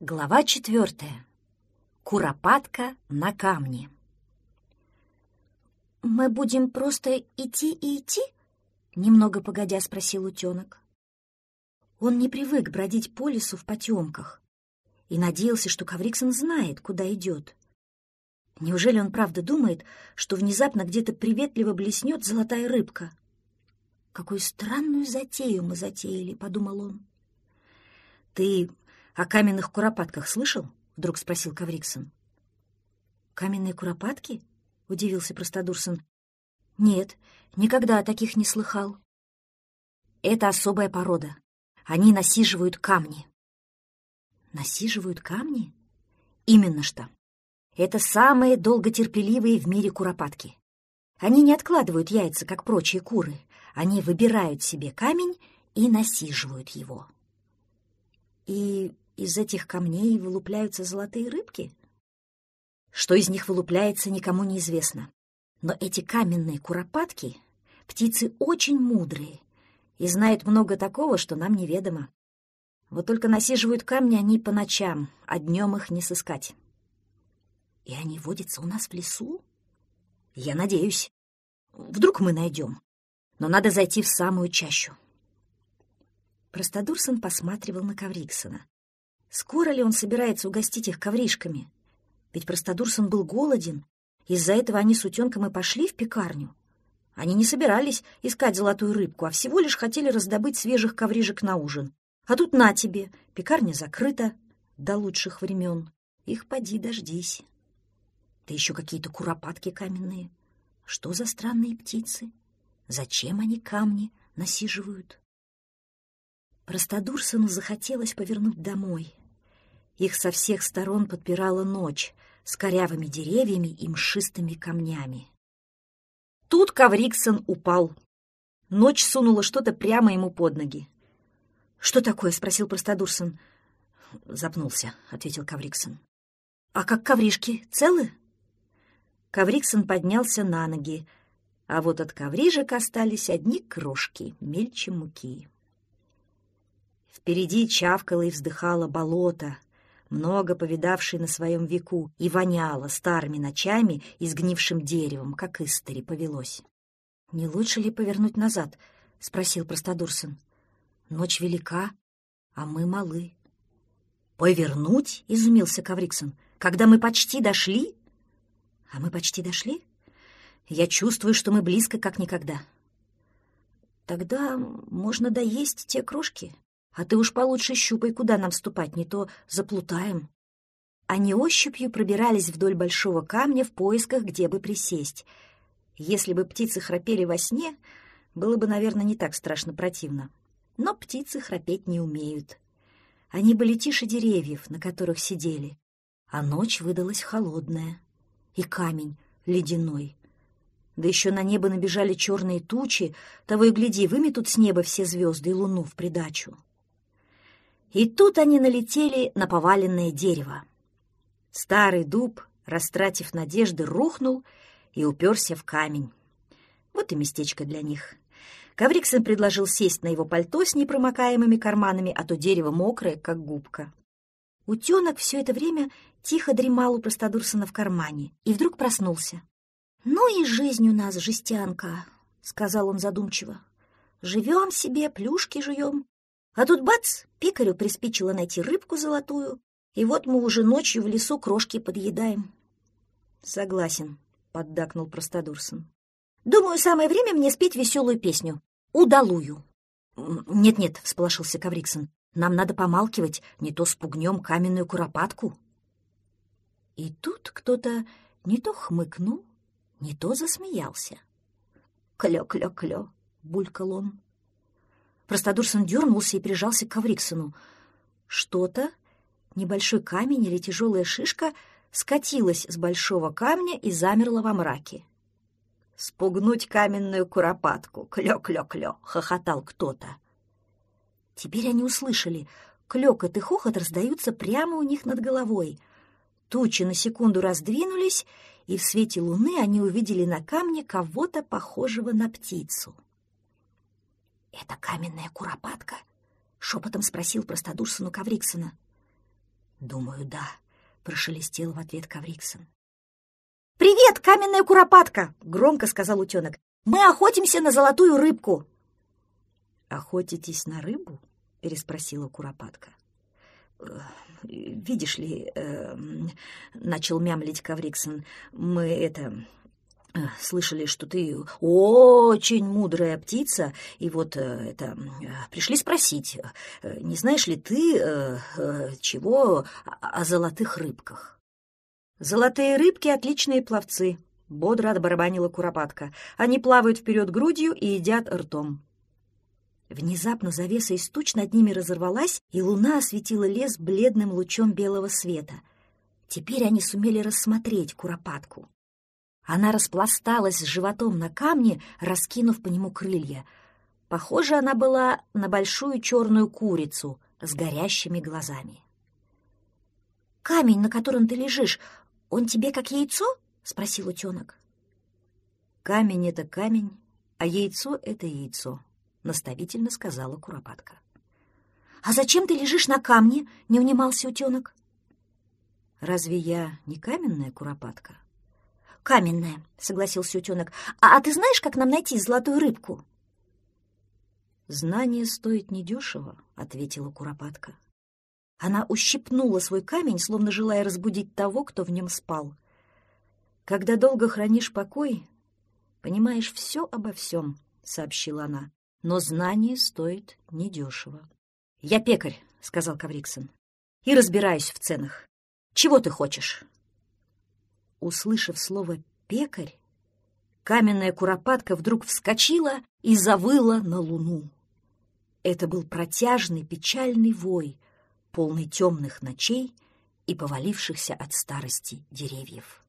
Глава четвертая. Куропатка на камне. «Мы будем просто идти и идти?» — немного погодя спросил утенок. Он не привык бродить по лесу в потемках и надеялся, что Кавриксон знает, куда идет. Неужели он правда думает, что внезапно где-то приветливо блеснет золотая рыбка? «Какую странную затею мы затеяли», — подумал он. «Ты о каменных куропатках слышал?» — вдруг спросил Кавриксон. «Каменные куропатки?» — удивился Простодурсон. «Нет, никогда о таких не слыхал». «Это особая порода. Они насиживают камни». «Насиживают камни?» «Именно что. Это самые долготерпеливые в мире куропатки. Они не откладывают яйца, как прочие куры. Они выбирают себе камень и насиживают его». «И из этих камней вылупляются золотые рыбки? Что из них вылупляется, никому не известно. Но эти каменные куропатки — птицы очень мудрые и знают много такого, что нам неведомо. Вот только насиживают камни они по ночам, а днем их не сыскать. И они водятся у нас в лесу? Я надеюсь. Вдруг мы найдем. Но надо зайти в самую чащу. Простодурсон посматривал на Кавриксона. Скоро ли он собирается угостить их ковришками? Ведь Простодурсон был голоден. Из-за этого они с утенком и пошли в пекарню. Они не собирались искать золотую рыбку, а всего лишь хотели раздобыть свежих коврижек на ужин. А тут на тебе, пекарня закрыта до лучших времен. Их поди дождись. Да еще какие-то куропатки каменные. Что за странные птицы? Зачем они камни насиживают? Простодурсону захотелось повернуть домой. Их со всех сторон подпирала ночь с корявыми деревьями и мшистыми камнями. Тут Кавриксон упал. Ночь сунула что-то прямо ему под ноги. «Что такое?» — спросил Простодурсон. «Запнулся», — ответил Кавриксон. «А как ковришки? Целы?» Кавриксон поднялся на ноги, а вот от коврижек остались одни крошки, мельче муки. Впереди чавкало и вздыхало болото, много повидавший на своем веку, и воняло старыми ночами и сгнившим деревом, как истори повелось. — Не лучше ли повернуть назад? — спросил Простодурсон. — Ночь велика, а мы малы. — Повернуть? — изумился Кавриксон. — Когда мы почти дошли? — А мы почти дошли? Я чувствую, что мы близко, как никогда. — Тогда можно доесть те крошки, а ты уж получше щупай, куда нам ступать, не то заплутаем. Они ощупью пробирались вдоль большого камня в поисках, где бы присесть. Если бы птицы храпели во сне, было бы, наверное, не так страшно противно. Но птицы храпеть не умеют. Они были тише деревьев, на которых сидели, а ночь выдалась холодная, и камень ледяной. Да еще на небо набежали черные тучи, того и гляди, выметут с неба все звезды и луну в придачу. И тут они налетели на поваленное дерево. Старый дуб, растратив надежды, рухнул и уперся в камень. Вот и местечко для них. Кавриксон предложил сесть на его пальто с непромокаемыми карманами, а то дерево мокрое, как губка. Утенок все это время тихо дремал у Простодурсона в кармане и вдруг проснулся. «Ну и жизнь у нас, жестянка», — сказал он задумчиво. «Живем себе, плюшки жуем, а тут бац, пикарю приспичило найти рыбку золотую, и вот мы уже ночью в лесу крошки подъедаем. Согласен, поддакнул Простодурсон. Думаю, самое время мне спеть веселую песню. Удалую. Нет-нет, всполошился Кавриксон. Нам надо помалкивать, не то спугнем каменную куропатку. И тут кто-то не то хмыкнул, не то засмеялся. «Клё-клё-клё!» — булькал он. Простодурсон дернулся и прижался к Кавриксону. Что-то, небольшой камень или тяжелая шишка, скатилась с большого камня и замерла во мраке. «Спугнуть каменную куропатку! Клё-клё-клё!» — хохотал кто-то. Теперь они услышали. Клёкот и хохот раздаются прямо у них над головой. Тучи на секунду раздвинулись, и в свете луны они увидели на камне кого-то похожего на птицу. «Это каменная куропатка?» — шепотом спросил простодушсону Кавриксона. «Думаю, да», — прошелестел в ответ Кавриксон. «Привет, каменная куропатка!» — громко сказал утенок. «Мы охотимся на золотую рыбку!» «Охотитесь на рыбу?» — переспросила куропатка. «Э, «Видишь ли, э, — начал мямлить Кавриксон, — мы это... Э, слышали, что ты очень мудрая птица, и вот э, это... Пришли спросить, не знаешь ли ты чего о золотых рыбках?» «Золотые рыбки — отличные пловцы», — бодро отбарабанила куропатка. «Они плавают вперед грудью и едят ртом». Внезапно завеса из туч над ними разорвалась, и луна осветила лес бледным лучом белого света. Теперь они сумели рассмотреть куропатку. Она распласталась животом на камне, раскинув по нему крылья. Похоже, она была на большую черную курицу с горящими глазами. «Камень, на котором ты лежишь, он тебе как яйцо?» — спросил утенок. «Камень — это камень, а яйцо — это яйцо», — наставительно сказала Куропатка. «А зачем ты лежишь на камне?» — не унимался утенок. «Разве я не каменная Куропатка?» «Каменная», — согласился утенок. «А, «А ты знаешь, как нам найти золотую рыбку?» «Знание стоит недешево», — ответила Куропатка. Она ущипнула свой камень, словно желая разбудить того, кто в нем спал. «Когда долго хранишь покой, понимаешь все обо всем», — сообщила она. «Но знание стоит недешево». «Я пекарь», — сказал Кавриксон, — «и разбираюсь в ценах. Чего ты хочешь?» Услышав слово «пекарь», каменная куропатка вдруг вскочила и завыла на луну. Это был протяжный печальный вой — полный темных ночей и повалившихся от старости деревьев.